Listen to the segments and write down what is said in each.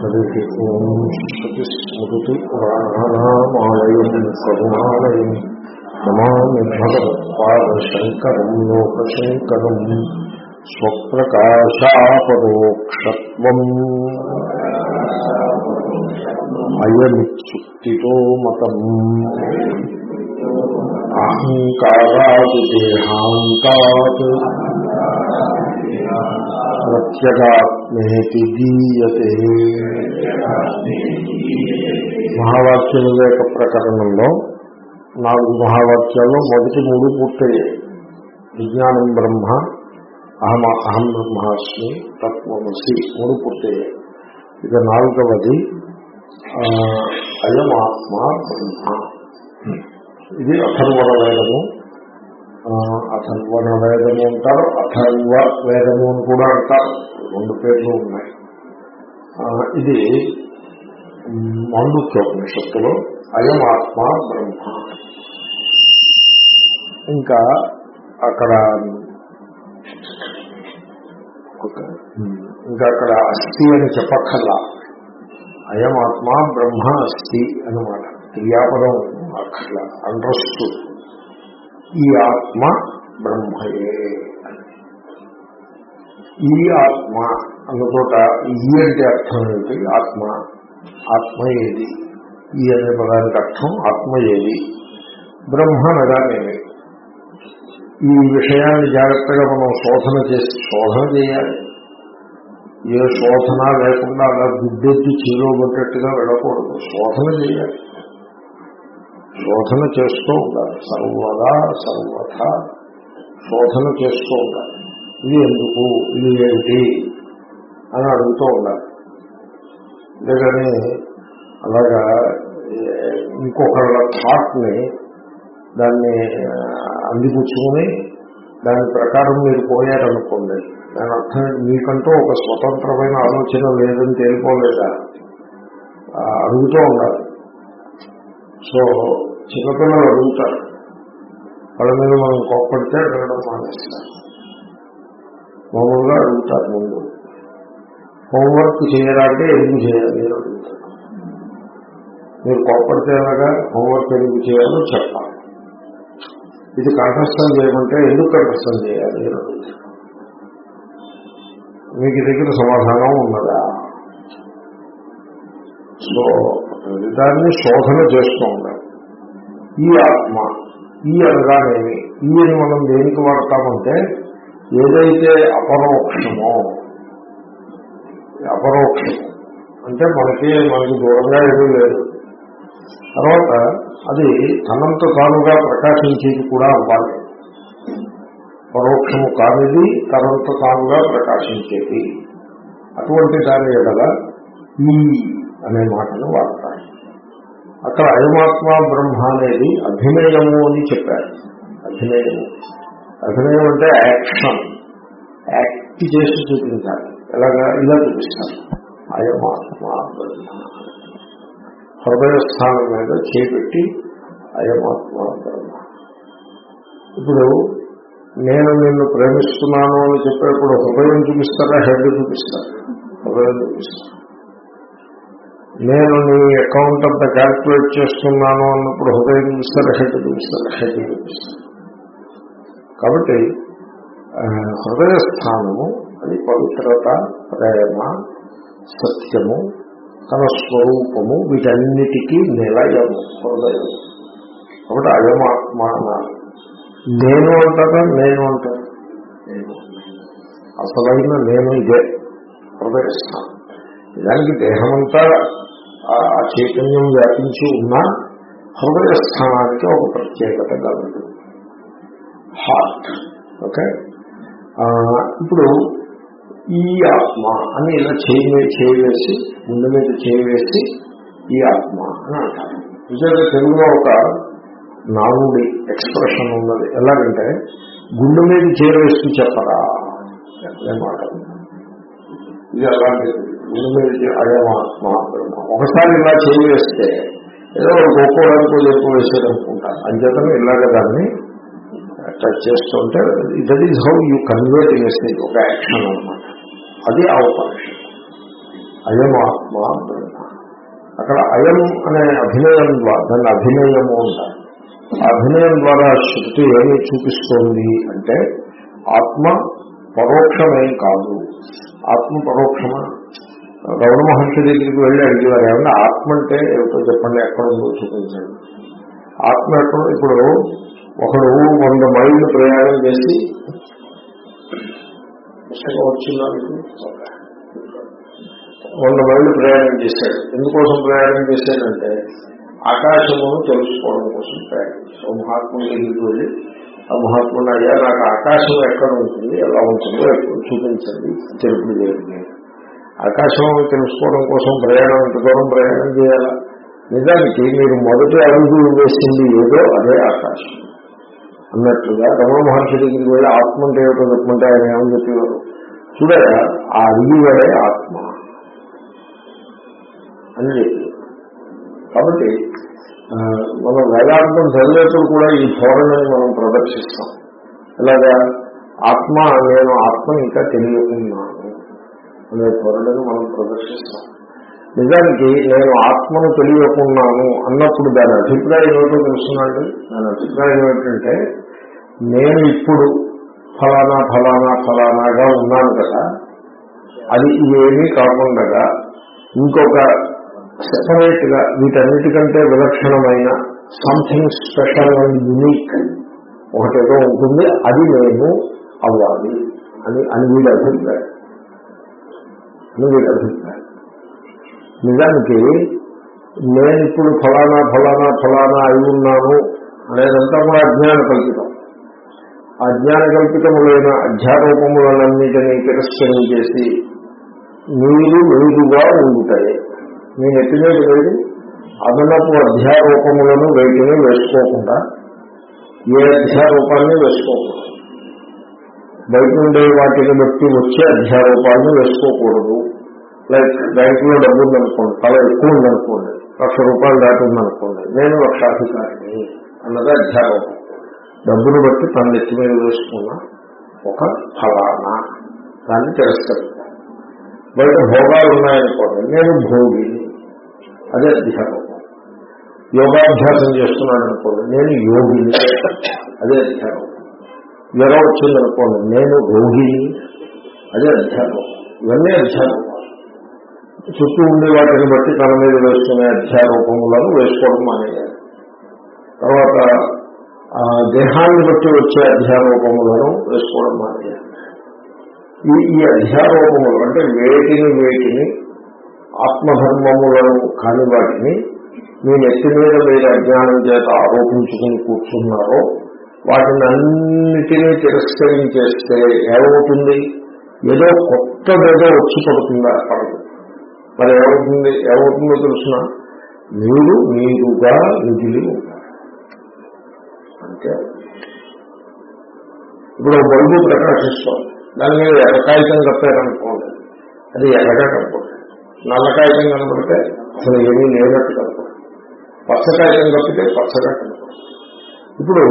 హరి ఓం శ్రుతిస్మృతిపురాణానామాలయం కరుణాలయం నమామి భగవత్పాదశంకరం లోకశంకరం. స్వప్రకాశాపరోక్షత్వం. అయమిత్యుక్తితో మతం. అహంకారాదిదేహాంతాత్. ప్రత్యేగాత్మేతి గీయతే. మహావాక్య వివేక ప్రకరణంలో నాలుగు మహావాక్యాల్లో మొదటి మూడు పూర్తయ్యాయి. విజ్ఞానం బ్రహ్మ అహమ అహం బ్రహ్మాస్మి తత్వమసి మూడు పూర్తయ్యాయి. ఇక నాలుగవది అయం ఆత్మ బ్రహ్మ. ఇది అథర్వణ వేదము అథర్వణ వేదము అంటారు. అథర్వ వేదము అని కూడా అంటారు. రెండు పేర్లు ఉన్నాయి. ఇది మాండుక్యోపనిషత్తులో అయం ఆత్మ బ్రహ్మ. ఇంకా అక్కడ ఇంకా అక్కడ అస్థి అని చెప్పక్కర్లా. అయం ఆత్మ బ్రహ్మ అస్థి అనమాట క్రియాపదం అక్కర్లా. అండర్స్టూడ్. ఈ ఆత్మ బ్రహ్మయే ఈ ఆత్మ అన్న చోట ఈ అంటే అర్థం ఏంటి ఆత్మ. ఆత్మ ఏది? ఈ అనే పదానికి అర్థం ఆత్మ ఏది? బ్రహ్మ అనగానేమి ఈ విషయాన్ని జాగ్రత్తగా మనం శోధన చేసి శోధన చేయాలి. ఏ శోధన లేకుండా అలా గుడ్డెత్తి చీలో వెళ్ళకూడదు. శోధన చేయాలి. శోధన చేస్తూ ఉండాలి. సర్వదా సర్వథ శోధన చేస్తూ ఉండాలి. ఇది ఎందుకు? ఇది ఏంటి అని అడుగుతూ ఉండాలి. అంతేగాని అలాగా ఇంకొకళ్ళ థాట్ని దాన్ని అందిపుచ్చుకుని దాని ప్రకారం మీరు పోయారనుకోండి దాని అర్థం మీకంటూ ఒక స్వతంత్రమైన ఆలోచన లేదని తేలిపోలేదా? అడుగుతూ ఉండాలి. సో చిన్నపిల్లలు అడుగుతారు. వాళ్ళ మీద మనం కోప్పడితే అడగడం మానేస్తారు. మామూలుగా అడుగుతారు ముందు. హోంవర్క్ చేయాలంటే ఎందుకు చేయాలి అడుగుతారు. మీరు కోప్పడితే ఎలాగా? హోంవర్క్ ఎందుకు చేయాలో చెప్పాలి. ఇది కంఠస్థం చేయమంటే ఎందుకు కంఠస్థం చేయాలి అడుగుతారు. మీకు దగ్గర సమాధానం ఉన్నదా? సో దాన్ని శోధన చేస్తూ ఉండాలి ఈ ఆత్మ ఈ అనగానేమి ఈ అని మనం దేనికి వాడతామంటే ఏదైతే అపరోక్షమో అపరోక్షం అంటే మనకి మనకి దూరంగా ఏమీ లేదు. తర్వాత అది తనంత తానుగా ప్రకాశించేది కూడా అవ్వాలి. పరోక్షము కానిది తనంత తానుగా ప్రకాశించేది. అటువంటి దాని ఎడల ఈ అనే మాటను వాడతారు. అక్కడ అయమాత్మ బ్రహ్మ అనేది అభినయము అని చెప్పారు. అభినయము. అభినయం అంటే యాక్షన్. యాక్ట్ చేసి చూపించాలి. ఎలాగా? ఇలా చూపిస్తారు. అయమాత్మ బ్రహ్మ. హృదయస్థానం మీద చేపెట్టి అయమాత్మ బ్రహ్మ. ఇప్పుడు నేను నిన్ను ప్రేమిస్తున్నాను అని చెప్పేప్పుడు హృదయం చూపిస్తారా? హెడ్ చూపిస్తారు? హృదయం చూపిస్తారు. నేను నీ అకౌంట్ అంతా క్యాల్కులేట్ చేస్తున్నాను అన్నప్పుడు హృదయం చూపిస్తారా హెడ్ చూపిస్తారా హెడ్ చూపిస్తారు కాబట్టి హృదయ స్థానము అది పవిత్రత ప్రేమ సత్యము తన స్వరూపము వీటన్నిటికీ నిలయము హృదయం. కాబట్టి అయమాత్మ అన్నారు. నేను అంటారా నేను అంటారు? నేను. అసలైన నేను ఇదే హృదయ స్థానం. దానికి దేహమంతా ఆ చైతన్యం వ్యాపించి ఉన్న హృదయ స్థానానికి ఒక ప్రత్యేకత కలదు హార్ట్ ఓకే ఇప్పుడు ఈ ఆత్మ అని ఇలా చేయి చేయవేసి ముందు మీద చేయవేసి ఈ ఆత్మ అని అంటారు. నిజంగా తెలుగులో ఒక నానుడి ఎక్స్ప్రెషన్ ఉన్నది. ఎలాగంటే గుండె మీద చేరవేస్తూ చెప్పరా మాట. ఇది అలాంటిది. అయమాత్మ బ్రహ్మ. ఒకసారి ఇలా చేయవేస్తే ఏదో గొప్పడానికి ఎక్కువ వేసేదనుకుంటారు అంచేతను ఇలాగ దాన్ని టచ్ చేస్తుంటే that is how you convert message ఒక యాక్షన్ అనమాట అది ఆ ఉపనిషత్తు. అయం ఆత్మ బ్రహ్మ. అక్కడ అయం అనే అభినయం ద్వారా దాన్ని అభినయము ఉంటారు అభినయం ద్వారా శృతి ఏమి చూపిస్తోంది అంటే ఆత్మ పరోక్షమేం కాదు. ఆత్మ పరోక్షమా? రమణ మహర్షి దగ్గరికి వెళ్ళి అడిగేవారు ఏమన్నా ఆత్మ అంటే ఏమిటో చెప్పండి ఎక్కడ ఉందో చూపించండి. ఆత్మ ఎక్కడ? ఇప్పుడు ఒకడు వంద మైళ్ళు ప్రయాణం చేసి పుస్తకం వచ్చిందా వంద మైళ్ళు ప్రయాణం చేశాడు. ఎందుకోసం ప్రయాణం చేశాడంటే ఆకాశమును తెలుసుకోవడం కోసం ప్రయాణం చేశాడు. మహాత్ముడి దగ్గరికి వెళ్ళి ఆ మహాత్ముడు అయ్యా నాకు ఆకాశం ఎక్కడ ఉంటుంది? ఎలా ఉంటుందో? చూపించండి. తెలుపు చేయండి ఆకాశం తెలుసుకోవడం కోసం ప్రయాణం ఎంత దూరం ప్రయాణం చేయాలా? నిజానికి మీరు మొదటి అడుగు వేసింది ఏదో అదే ఆకాశం. అన్నట్లుగా రమణ మహర్షి దగ్గరికి వెళ్ళి ఆత్మ అంటే ఏమిటో చెప్పమంటే ఆయన ఏమని చెప్పేవారు? చూడగా ఆ అడిగివడే ఆత్మ అని చెప్పి కాబట్టి మనం వేదాంతం చదివేప్పుడు కూడా ఈ ధోరణిని మనం ప్రదర్శిస్తాం. ఇలాగా ఆత్మ నేను ఆత్మ ఇంకా తెలియకున్నాను అనే ధోరణిని మనం ప్రదర్శిస్తాం. నిజానికి నేను ఆత్మను తెలియకున్నాను అన్నప్పుడు దాని అభిప్రాయం ఏమిటో తెలుస్తున్నాండి దాని అభిప్రాయం ఏమిటంటే నేను ఇప్పుడు ఫలానా ఫలానా ఫలానాగా ఉన్నాను కదా అది ఏమీ కాకుండా ఇంకొక సెపరేట్గా వీటన్నిటికంటే విలక్షణమైన సంథింగ్ స్పెషల్ అండ్ యునిక్ ఒకటేదో ఉంటుంది అది నేను అవ్వాలి అని అని వీడి అభిప్రాయం. అని వీడి అభిప్రాయం. నిజానికి నేను ఇప్పుడు ఫలానా ఫలానా ఫలానా అయి ఉన్నాను అనేదంతా కూడా అజ్ఞాన కల్పితం. ఆ అజ్ఞాన కల్పితములైన అధ్యారూపములన్నిటినీ తిరస్కరించేసి మీరు మీరుగా ఉండుతాయి. మీ నెత్తి మీద లేదు. అదనపు అధ్యారూపములను వేటిని వేసుకోకుండా ఏ అధ్యారూపాన్ని వేసుకోకుండా బయట ఉండే వాటిని బట్టి వచ్చే అధ్యారూపాలను వేసుకోకూడదు. లైక్ బ్యాంకులో డబ్బు ఉందనుకోండి చాలా ఎక్కువ ఉందనుకోండి లక్ష రూపాయలు దాటి ఉందనుకోండి నేను లక్షాధికారిని అన్నది అధ్యారూపం. డబ్బును బట్టి తన నెత్తి మీద వేసుకున్న ఒక ఫలానా దాన్ని తిరస్కరిస్తాను బయట భోగాలు ఉన్నాయనుకోండి నేను భోగిని అదే అధ్యారూపం. యోగాభ్యాసం చేస్తున్నాను అనుకోండి నేను యోగిని అదే అధ్యారూపం. జ్వరం వచ్చిందనుకోండి నేను రోగిని అదే అధ్యాత్మం ఇవన్నీ అధ్యారూపాలు చుట్టూ ఉండే వాటిని బట్టి తన మీద వేసుకునే అధ్యారూపములను వేసుకోవడం మానేయాలి. తర్వాత ఆ దేహాన్ని బట్టి వచ్చే అధ్యారూపములను వేసుకోవడం మానేయాలి. ఈ ఈ అధ్యారూపములు అంటే వేటిని వేటిని ఆత్మధర్మములను కాని వాటిని మీ నెత్తి మీద మీరు అజ్ఞానం చేత ఆరోపించుకుని కూర్చున్నారో వాటిని అన్నిటినీ తిరస్కరించేస్తే ఏమవుతుంది? ఏదో కొత్తదేదో వచ్చి పడుతుందా పడదు. మరి ఏమవుతుంది? ఏమవుతుందో తెలుసిన? మీరు మీరుగా నిధులు అంటే ఇప్పుడు బల్బు ప్రకాశిస్తాం దాని మీద ఎర్ర కప్పారనుకోండి. అది ఎర్రగా కనపడుతుంది. నల్ల కాగితం కనపడితే అసలు ఏమీ లేనట్టు కనపడుతుంది. పచ్చ కాగితం కప్పితే పచ్చగా కనపడుతుంది. ఇప్పుడు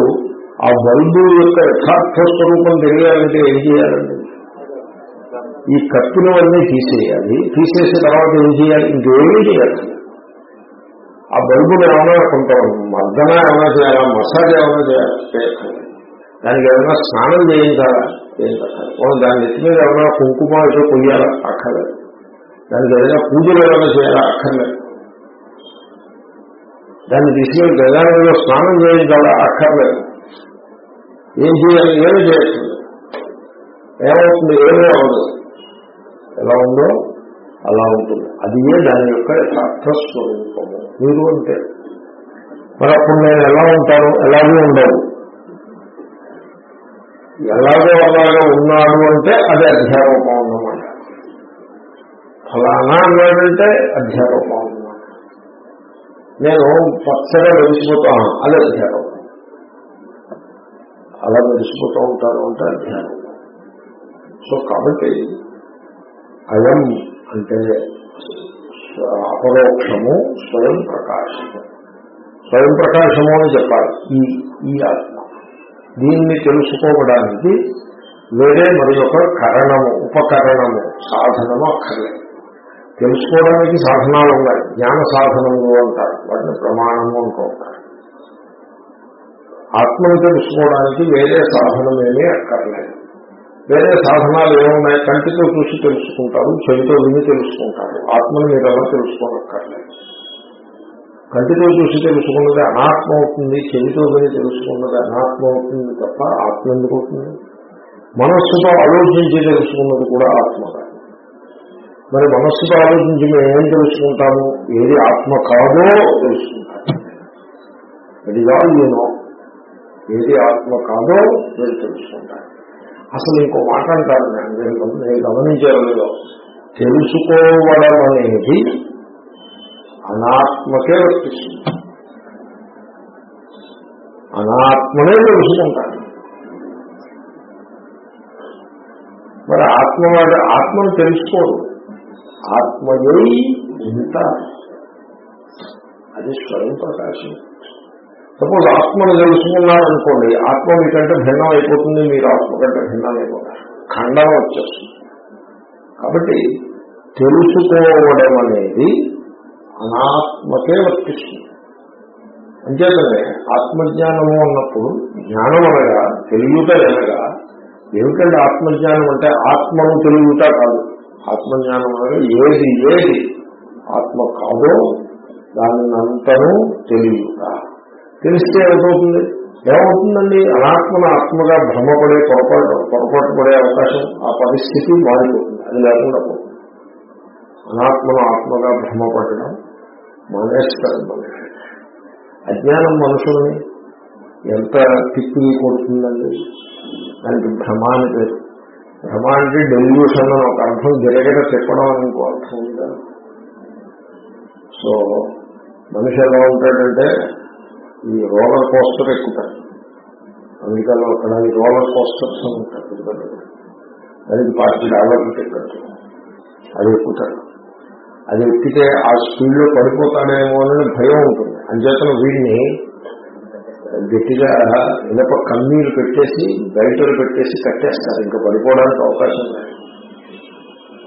ఆ బల్బు యొక్క యథార్థ స్వరూపం తెలియాలంటే ఏం చేయాలండి? ఈ కప్పినవన్నీ తీసేయాలి. తీసేసిన తర్వాత ఏం చేయాలి? ఇంకేమీ చేయాలి? ఆ బల్బును ఏమైనా కొంత మర్దన ఏమైనా చేయాలా? మసాజ్ ఏమైనా చేయాలి? దానికి ఏమైనా స్నానం చేయించాలా? చేయించాలి? దాని నెత్తి మీద ఏమైనా కుంకుమ ఏదో కొయ్యాలా? అక్కర్లేదు. దానికి ఏదైనా పూజలు ఏమైనా చేయాలా? అక్కర్లేదు. దాన్ని తీసుకెళ్ళి గజానంలో స్నానం చేయించాలా? అక్కర్లేదు. ఏం చేయాలి? ఏమి చేస్తుంది ఏమవుతుంది? ఏమీ అవ్వదు ఎలా ఉందో అలా ఉంటుంది. అది ఏ దాని యొక్క యథార్థ స్వరూపము. మీరు అంటే. మరి అప్పుడు నేను ఎలా ఉంటాను? ఎలాగే ఉండవు ఎలాగో అలాగే ఉన్నాను అంటే అది అధ్యారూపం అన్నమాట. ఫలానా అన్నాడంటే అధ్యారూపం అన్నమాట. నేను పచ్చగా వెలిసిపోతాను. అది అధ్యారూపం అలా మెరిసిపోతూ ఉంటారు అంటే ధ్యానం సో కాబట్టి అయం అంటే అపరోక్షము స్వయం ప్రకాశము. స్వయం ప్రకాశము అని చెప్పాలి. ఈ ఈ ఆత్మ. దీన్ని తెలుసుకోవడానికి వేరే మరి ఒక కరణము ఉపకరణము సాధనము అక్కర్లేదు. తెలుసుకోవడానికి సాధనాలు ఉన్నాయి. జ్ఞాన సాధనములు అంటారు. వాటిని ప్రమాణము అంటూ ఉంటారు. ఆత్మను తెలుసుకోవడానికి వేరే సాధనమేమీ అక్కర్లేదు. వేరే సాధనాలు ఏమున్నాయి? కంటితో చూసి తెలుసుకుంటారు చెవితో విని తెలుసుకుంటారు. ఆత్మను మీరు ఎలా తెలుసుకోనక్కర్లేదు. కంటితో చూసి తెలుసుకున్నది అనాత్మ అవుతుంది చెవితో విని తెలుసుకున్నది అనాత్మ అవుతుంది తప్ప ఆత్మ ఎందుకు అవుతుంది? మనస్సుతో ఆలోచించి తెలుసుకున్నది కూడా ఆత్మ మరి మనస్సుతో ఆలోచించి మేము ఏం తెలుసుకుంటాము? ఏది ఆత్మ కాదో తెలుసుకుంటాము అది కాదు నేను ఏది ఆత్మ కాదో మీరు తెలుసుకుంటారు. అసలు ఇంకో మాట అంటారు నేను నేను గమనించారు లేదో తెలుసుకోవడం అనేది అనాత్మకే వర్తిస్తుంది. అనాత్మనే తెలుసుకుంటారు. మరి ఆత్మ ఆత్మను తెలుసుకోడు. ఆత్మయై ఇంత. అది స్వయం ప్రకాశం. సపోజ్ ఆత్మను తెలుసుకున్నారనుకోండి ఆత్మ మీకంటే భిన్నం అయిపోతుంది మీరు ఆత్మ కంటే భిన్నం అయిపోతారు ఖండం వచ్చేస్తుంది. కాబట్టి తెలుసుకోవడం అనేది అనాత్మకే వర్తిస్తుంది. అంచేతనే ఆత్మజ్ఞానము అన్నప్పుడు జ్ఞానం అనగా తెలియట అనగా ఏమిటంటే ఆత్మజ్ఞానం అంటే ఆత్మను తెలియట కాదు. ఆత్మజ్ఞానం అనగా ఏది ఏది ఆత్మ కాదో దానినంతను తెలియట. తెలిస్తే ఏమవుతుంది? ఏమవుతుందండి? అనాత్మను ఆత్మగా భ్రమపడే పొరపాటు పొరపాటు పడే అవకాశం ఆ పరిస్థితి మారిపోతుంది. అది లేకుండా పోతుంది. అనాత్మను ఆత్మగా భ్రమపడడం మానేస్తారు మనిషి అజ్ఞానం మనుషుల్ని ఎంత తిప్పి కొడుతుందండి? దానికి భ్రమ అని పేరు. భ్రమ అంటే డెల్యూషన్ అని ఒక అర్థం గిరగిర చెప్పడం అని ఇంకో అర్థం ఉందా? సో మనిషి ఎలా ఉంటాడంటే ఈ రోలర్ కోస్టర్ ఎక్కుతారు. అమెరికాలో అక్కడ ఈ రోలర్ కోస్టర్స్ అని దానికి పార్టీ డాలర్లు టికెట్ అది ఎక్కుతాడు అది ఎక్కితే ఆ స్పీడ్లో పడిపోతాడేమో అని భయం ఉంటుంది. అంచేతను వీడిని గట్టిగా ఇనప కన్నీరు పెట్టేసి బయటలు పెట్టేసి కట్టేస్తారు. ఇంకా పడిపోవడానికి అవకాశం లేదు.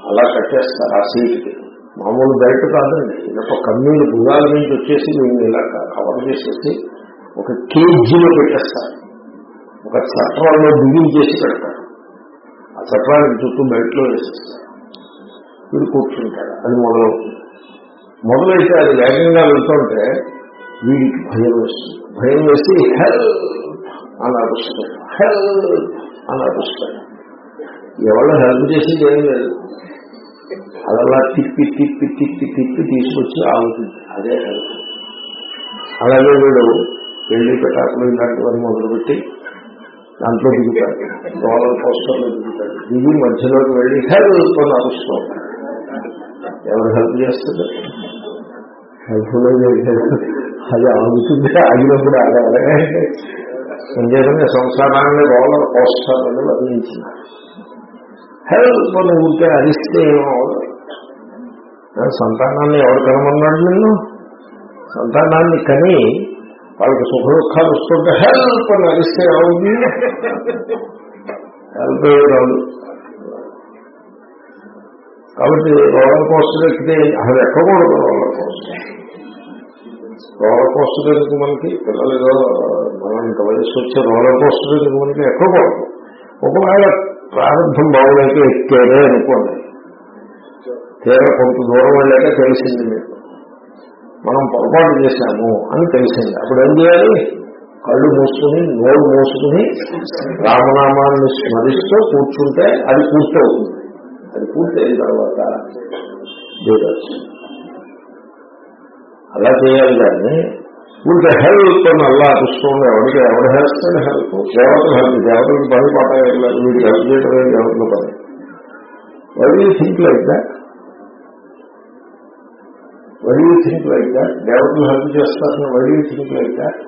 అలా కట్టేస్తారు ఆ సీట్కి. మామూలు బయట కాదండి ఇదొక కన్నీరు భుజాల నుంచి వచ్చేసి మేము ఇలా కవర్ చేసేసి ఒక కేజీలో పెట్టేస్తారు ఒక చట్రంలో బిగించేసి పెడతారు ఆ చట్రానికి చుట్టూ బయటలో వేసేస్తారు వీడు కూర్చుంటాడు. అది మొదలవుతుంది. మొదలైతే అది వేగంగా వెళ్తుంటే వీడికి భయం వేస్తుంది. భయం వేసి హెల్ప్ అని అరుస్తాడు. హెల్ప్ అని అరుస్తాడు. ఎవరు హెల్ప్ చేసేది ఏం లేదు. అదలా తిప్పి తిప్పి తిప్పి తిప్పి తీసుకొచ్చి ఆగుతుంది అదే అలాగే వీడు పెళ్ళి పెట్టాకులు ఇలాంటివన్నీ మొదలుపెట్టి దాంట్లో దిగుతాడు. రోలర్ పోస్టర్లో దిగుతాడు. దిగి మధ్యలోకి వెళ్ళి హెల్ప్ అని అరుస్తూ ఎవరు హెల్ప్ చేస్తుంది హెల్ప్ అది ఆగుతుంది. ఆగినప్పుడు ఆగాలి. సంజయంగా సంసారాన్ని రోలర్ పోస్టర్ అని వర్ణించినారు హెల్ప్ అని ఉంటే అరిస్తే ఏమవదు సంతానాన్ని ఎవరు కనమన్నాడు నిన్ను? సంతానాన్ని కని వాళ్ళకి సుఖ దుఃఖాలు వస్తుంటే హెల్ప్ అని అరిస్తే ఏమవుతుంది హెల్ప్ రాదు కాబట్టి రోలర్ కోస్టర్ ఎక్కితే అది ఎక్కకూడదు రోలర్ కోస్టర్. రోలర్ కోస్టర్ ఎందుకు మనకి? పిల్లలు ఏదో మనం ఇంత వయసు వచ్చే రోలర్ కోస్టర్ ఎందుకు మనకి ఎక్కకూడదు? ఒకవేళ ప్రారంభం బాగులైతే ఎక్కారే అనుకోండి. తీర కొంత దూరం వెళ్ళాక తెలిసింది మీకు. మనం పొరపాటు చేశాము అని తెలిసింది. అప్పుడు ఏం చేయాలి? కళ్ళు మూసుకుని నోరు మూసుకుని రామనామాన్ని స్మరిస్తూ కూర్చుంటే అది పూర్తవుతుంది. అది పూర్తయిన తర్వాత అలా చేయాలి కానీ ఊరికి హెల్ప్ అని అలా అరుస్తుంది. ఎవరికి ఎవరు చేస్తాడు హెల్ప్. దేవతలు హెల్ప్. దేవతలకు పని పాట వీడికి హెల్ప్ చేయడం దేవతలు పని. Why you think like that why think like that దేవతలు హెల్ప్ చేస్తారని why you think like that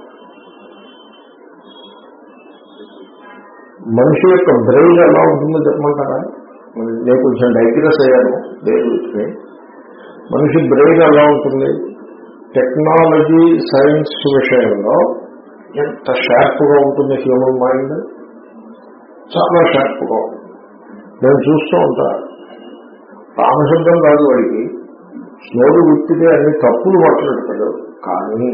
మనిషి యొక్క బ్రెయిన్ ఎలా ఉంటుందో చెప్పమంటారా? నేను కొంచెం డైగ్రెస్ అయ్యాను. దేవుడికి. మనిషి బ్రెయిన్ ఎలా ఉంటుంది? టెక్నాలజీ సైన్స్ విషయంలో ఎంత షార్ప్గా ఉంటుంది హ్యూమన్ మైండ్? చాలా షార్ప్గా ఉంటుంది. నేను చూస్తూ ఉంటాను రామశబ్దం కాదు వాడికి నోరు విప్పితే అన్ని తప్పులు మాట్లాడతాడు కానీ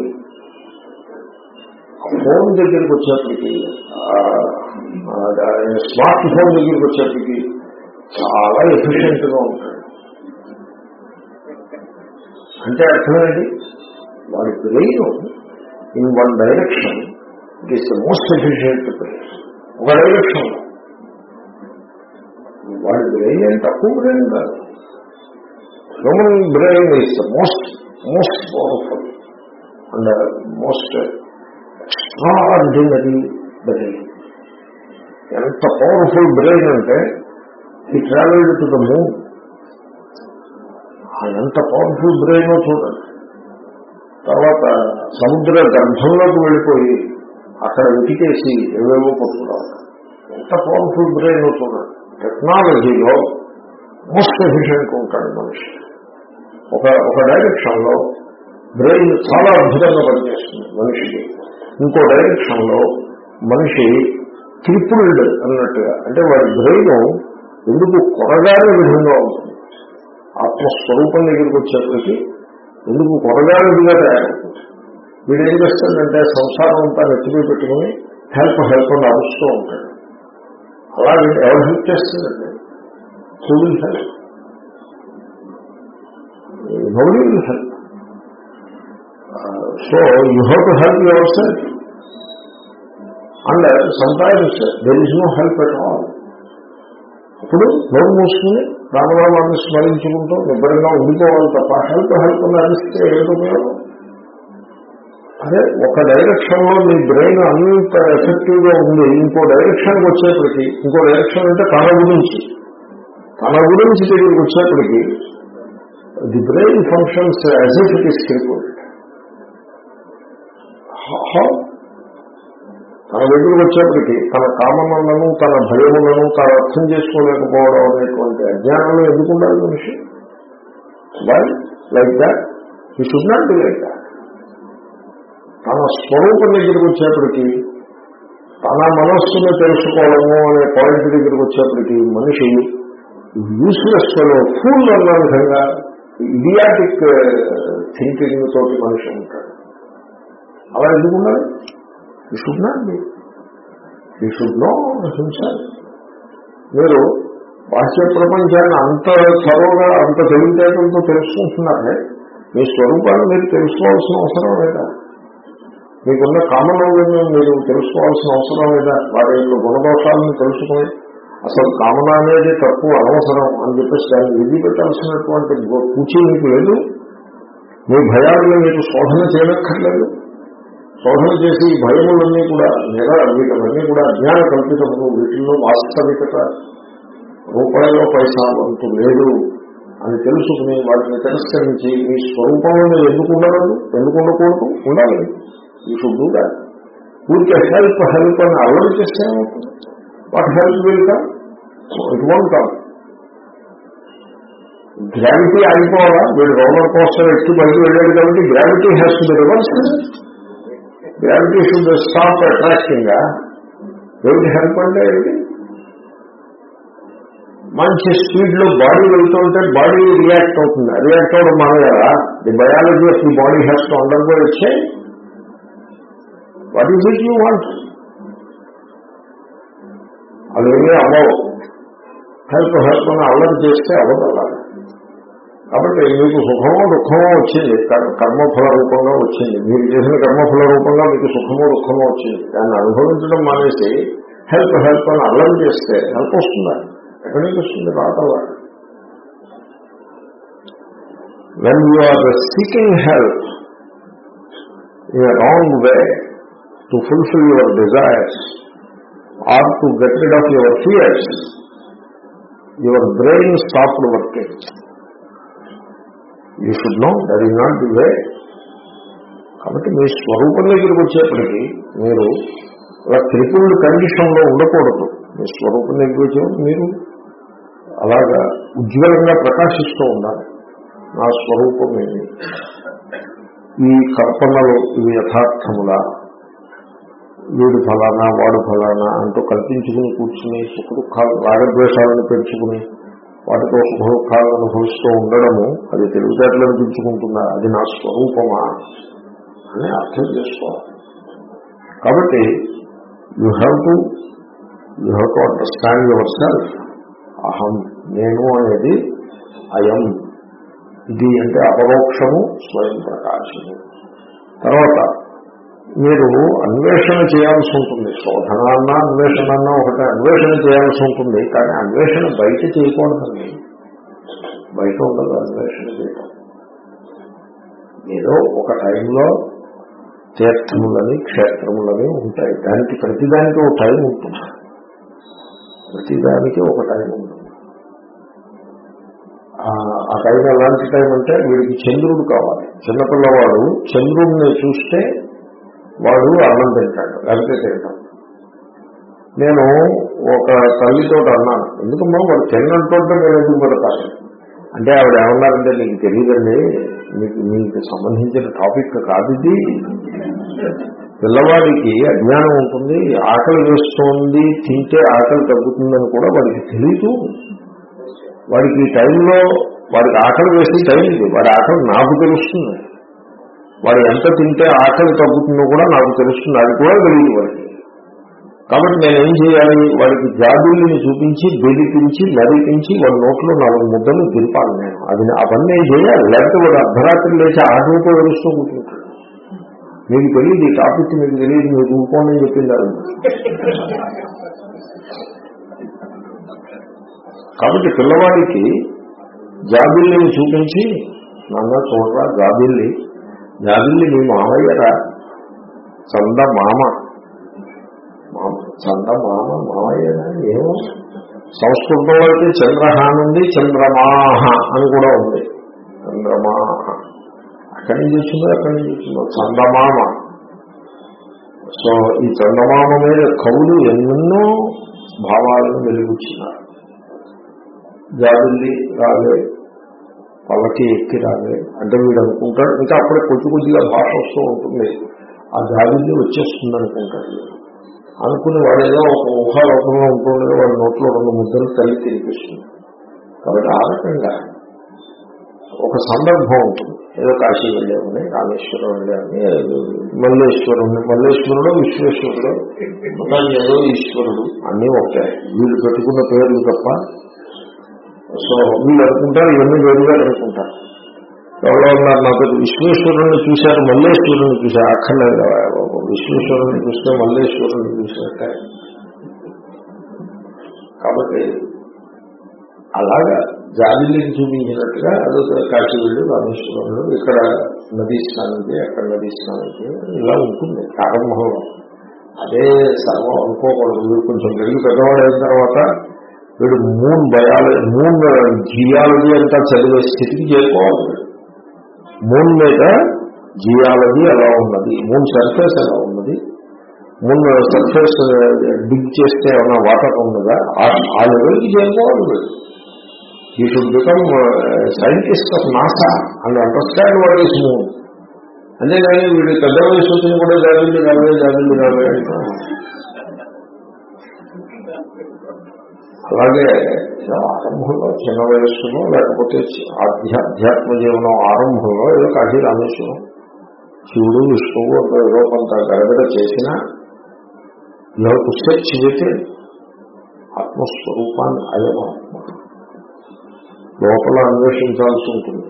ఫోన్ దగ్గరికి వచ్చేప్పటికి స్మార్ట్ ఫోన్ దగ్గరికి వచ్చేప్పటికి చాలా ఎఫిషియెంట్గా ఉంటాడు. అంటే అర్థమేంటి వాడి brain in one direction it is the most efficient brain ఒక డైరెక్షన్లో వాడి బ్రెయిన్ ఏం తక్కువ బ్రెయిన్ కాదు human brain is the most most powerful and most extraordinary brain ఎంత పవర్ఫుల్ బ్రెయిన్ అంటే he travelled to the moon ఎంత పవర్ఫుల్ బ్రెయిన్ చూడండి. తర్వాత సముద్ర గర్భంలోకి వెళ్ళిపోయి అక్కడ వెతికేసి ఏవేవో పట్టుకురావాలి ఎంత పవర్ఫుల్ బ్రెయిన్ చూడండి టెక్నాలజీలో మోస్ట్ ఎఫిషియెంట్ ఉంటాడు మనిషి. ఒక ఒక డైరెక్షన్లో బ్రెయిన్ చాలా అద్భుతంగా పనిచేస్తుంది మనిషికి. ఇంకో డైరెక్షన్లో మనిషి త్రిపుల్డ్ అన్నట్టుగా అంటే వాడి బ్రెయిన్ ఎందుకు కొరగానే విధంగా ఉంటుంది. ఆత్మస్వరూపం దగ్గరికి వచ్చేప్పటికీ ఎందుకు కొరగానిదిగా తయారవుతుంది వీడు ఏం చేస్తాడంటే సంసారం అంతా నెత్తిమీ పెట్టుకుని హెల్ప్ హెల్ప్ అని అరుస్తూ ఉంటాడు. అలాగే ఎవరు హెల్ప్ చేస్తుందండి చూడు help నోడీ help so you have to help yourself and sometimes there is no help at all ఇప్పుడు నోరు మూసుకుని రామనామాన్ని స్మరించుకుంటూ నిబ్బరంగా ఉండిపోవాలి తప్ప హెల్త్ హెల్త్ నడిస్తే ఏదో అదే ఒక డైరెక్షన్లో మీ బ్రెయిన్ అంత ఎఫెక్టివ్గా ఉంది ఇంకో డైరెక్షన్కి వచ్చేప్పటికి ఇంకో డైరెక్షన్ అంటే తన గురించి. తన గురించి దగ్గరికి వచ్చేప్పటికీ the brain functions as if it తన దగ్గరికి వచ్చేప్పటికీ తన కామనలను తన భయములను తాను అర్థం చేసుకోలేకపోవడం అనేటువంటి అజ్ఞానంలో ఎందుకు ఉండాలి మనిషి? Why like that he should not be like that తన స్వరూపం దగ్గరికి వచ్చేప్పటికీ తన మనస్సును తెలుసుకోవడము అనే పాయింట్ దగ్గరికి వచ్చేప్పటికీ మనిషి యూస్లెస్ ఫుల్ అన్న విధంగా ఇడియాటిక్ థింకింగ్ uh, తోటి మనిషి ఉంటాడు. అలా ఎందుకు ఉండాలి? He should not be he should know మీరు బాహ్య ప్రపంచాన్ని అంత చదువుగా అంత తెలివితేటలతో తెలుసుకుంటున్నారే మీ స్వరూపాన్ని మీరు తెలుసుకోవాల్సిన అవసరం లేదా? మీకున్న కామనలను మీరు తెలుసుకోవాల్సిన అవసరం లేదా? వారి యొక్క గుణదోషాలను తెలుసుకుని అసలు కామన అనేది తక్కువ అనవసరం అని చెప్పేసి దాన్ని విధిపెట్టాల్సినటువంటి పూచి మీకు లేదు. మీ భయాలను మీరు శోధన చేయనక్కర్లేదు. శోధన చేసి భయములన్నీ కూడా నిర వీటవన్నీ కూడా అజ్ఞాన కల్పితములు. వీటిల్లో వాస్తవికత రూపాయలో పైసా వంతు లేదు అని తెలుసుకుని వాటిని తిరస్కరించి మీ స్వరూపంలో ఎందుకు ఉండదు ఎందుకు ఉండకూడదు ఉండాలి. ఈ షుడ్ కూడా ఊరికే హెల్ప్ హెల్ప్ అని అల్లరి చేస్తే వాటి హెల్ప్ వెళ్తా ఇటువంటి కాదు గ్రావిటీ ఆగిపోవాలా? వీడు రోలర్ కోస్టర్ ఎక్కి బయటకు వెళ్ళాడు కాబట్టి gravity has to reverse gravity should stop attracting ఏమిటి హెల్ప్ అంటే ఏమిటి మంచి స్పీడ్లో బాడీ వెళ్తుంటే బాడీ రియాక్ట్ అవుతుంది. రియాక్ట్ అవడం మానేయాలా? The biology of the body has to undergo వచ్చే what is it you want అదేమీ అవ్వవు హెల్ప్ హెల్ప్ అని అల్లరి చేస్తే అవ్వదు అలాగే కాబట్టి మీకు సుఖమో దుఃఖమో వచ్చింది. కర్మఫల రూపంగా వచ్చింది. మీరు చేసిన కర్మఫల రూపంగా మీకు సుఖమో దుఃఖమో వచ్చింది. దాన్ని అనుభవించడం మానేసి హెల్ప్ హెల్ప్ అని అల్లరి చేస్తే హెల్ప్ వస్తుందా? ఎక్కడి నుంచి వస్తుంది? రాతల్లా. When you are seeking help in a wrong way to fulfil your desires or to get rid of your fears your brain stopped working you should know that is not the way కాబట్టి మీ స్వరూపం దగ్గరికి వచ్చేప్పటికీ మీరు అలా triple కండిషన్లో ఉండకూడదు. మీ స్వరూపం దగ్గరికి వచ్చేప్పుడు మీరు అలాగా ఉజ్వలంగా ప్రకాశిస్తూ ఉండాలి. నా స్వరూపం ఏమి ఈ కల్పనలు ఇవి యథార్థములా? వీడు ఫలానా వాడు ఫలానా అంటూ కల్పించుకుని కూర్చుని సుఖ దుఃఖాలు రాగద్వేషాలను పెంచుకుని వాటితో సుఖదుఖాలను అనుభవిస్తూ ఉండడము అది తెలివితేటలు అనిపించుకుంటుందా? అది నా స్వరూపమా? అని అర్థం చేసుకోవాలి. కాబట్టి you have to you have to understand yourself అహం నేను అనేది అయం. ఇది అంటే అపరోక్షము స్వయం ప్రకాశము. తర్వాత మీరు అన్వేషణ చేయాల్సి ఉంటుంది. శోధన అన్నా అన్వేషణ అన్నా ఒకటే. అన్వేషణ చేయాల్సి ఉంటుంది. కానీ అన్వేషణ బయట చేయకూడదండి. బయట ఉండదు అన్వేషణ చేయటం. ఏదో ఒక టైంలో తీర్థములని క్షేత్రములని ఉంటాయి. దానికి ప్రతిదానికి ఒక టైం ఉంటుంది. ప్రతిదానికి ఒక టైం ఉంటుంది. ఆ టైం ఎలాంటి టైం అంటే వీడికి చంద్రుడు కావాలి. చిన్నపిల్లవాడు చంద్రుడిని చూస్తే వాడు అన్నం తింటాడు లేకపోతే తింటాడు. నేను ఒక తల్లితో అన్నాను ఎందుకమ్మా వాడు తిన్నంటుంటే నేను ఎందుకు పెడతాను? అంటే ఆవిడ ఏమన్నారంటే నీకు తెలియదండి మీకు మీకు సంబంధించిన టాపిక్ కాదు ఇది. పిల్లవాడికి అజ్ఞానం ఉంటుంది ఆకలి వేస్తోంది తింటే ఆకలి తగ్గుతుందని కూడా వాడికి తెలీదు. వాడికి ఈ టైంలో వాడికి ఆకలి వేసే టైం ఇది వాడి ఆకలి నాకు తెలుస్తుంది. వాడు ఎంత తింటే ఆకలి తగ్గుతుందో కూడా నాకు తెలుస్తుంది. అది కూడా తెలియదు వాడికి. కాబట్టి నేనేం చేయాలి? వాడికి జాబిల్లిని చూపించి బెదిపించి నడిపించి వాడి నోట్లో నాలుగు ముద్దలు తిరిపాలి నేను. అది అవన్నీ ఏం చేయాలి. లేకపోతే వాడు అర్ధరాత్రి లేచి ఆటలతో వెలుస్తూ కూర్చుంటాడు. మీకు తెలియదు ఈ టాపిక్ మీకు తెలియదు మీకు ఊరుకోండి అని చెప్పింది అది. కాబట్టి పిల్లవాడికి జాబిల్ని చూపించి నాన్న చూడరా జాబిల్లి జాబిల్లి మీ మామయ్యరా చంద మామ. చంద మామ మామయ్యరా ఏమో. సంస్కృతంలో అయితే చంద్రహానుంది చంద్రమాహ అని కూడా ఉంది. చంద్రమాహ. అక్కడి నుంచి వచ్చిందో అక్కడి నుంచి వచ్చిందో చందమామ సో ఈ చందమామ మీద కవులు ఎన్నెన్నో భావాలను వెలుగుచ్చినారు జాబిల్లి రాలే పల్లకి ఎక్కి రాలే. అంటే వీడు అనుకుంటాడు. ఇంకా అప్పుడే కొద్ది కొద్దిగా భాష వస్తూ ఉంటుంది. ఆ జాబిల్లి వచ్చేస్తుంది అనుకుంటాడు. అనుకుని వాడు ఏదో ఒక ఊహాలోకంలో ఉంటుండగా వాడి నోట్లో రెండు ముద్దలు తల్లి తినిపిస్తుంది. కాబట్టి ఆ రకంగా ఒక సందర్భం ఉంటుంది. ఏదో కాశీ వెళ్ళామని రామేశ్వరం వెళ్ళామని మల్లేశ్వరుడు మల్లేశ్వరుడు విశ్వేశ్వరుడు ఏదో ఈశ్వరుడు అన్నీ ఒకే వీళ్ళు పెట్టుకున్న పేర్లు తప్ప సో వీళ్ళు అనుకుంటారు ఇవన్నీ వేరుగా అనుకుంటారు. ఎవరో ఉన్నారు నాకు విశ్వేశ్వరుణ్ణి చూశారు మల్లేశ్వరుని చూశారు. అక్కర్లేదు కదా బాబు విశ్వేశ్వరుని చూస్తే మల్లేశ్వరుని చూసినట్టే. కాబట్టి అలాగా జాబిల్లికి చూపించినట్టుగా అదొక కాశీ వీళ్ళు రామేశ్వరంలో ఇక్కడ నదీ స్నానంకి అక్కడ నదీ స్నానంకి ఇలా ఉంటుంది ప్రారంభంలో. అదే సర్వం అనుకోకూడదు కొంచెం పెరిగి పెద్దవాడు అయిన తర్వాత వీడు మూన్ బయాలజీ మూన్ జియాలజీ అంతా చదివే స్థితికి చేరుకోవాలి. మూన్ మీద జియాలజీ ఎలా ఉన్నది? మూన్ సర్ఫేస్ ఎలా ఉన్నది? మూన్ సర్ఫేస్ డిగ్ చేస్తే ఏమైనా వాటర్ ఉన్నదా? ఆ లెవెల్కి చేరుకోవాలి వీడు. He should become scientist of NASA and understand what is moon అంతేగాని వీడు పెద్ద వయసు వచ్చిన కూడా జాబిల్లి రావే జాబిల్లి రావే అలాగే ఆరంభంలో చిన్న వయస్సులో లేకపోతే అధ్యాత్మ జీవనం ఆరంభంలో ఏదో కాశీ రామేశ్వరం. శివుడు విష్ణువు ఏదో కొంత గడబడ చేసిన ఇలా పుస్తక్ విత్ ఆత్మస్వరూపాన్ని అయమాత్మ. లోపల అన్వేషించాల్సి ఉంటుంది.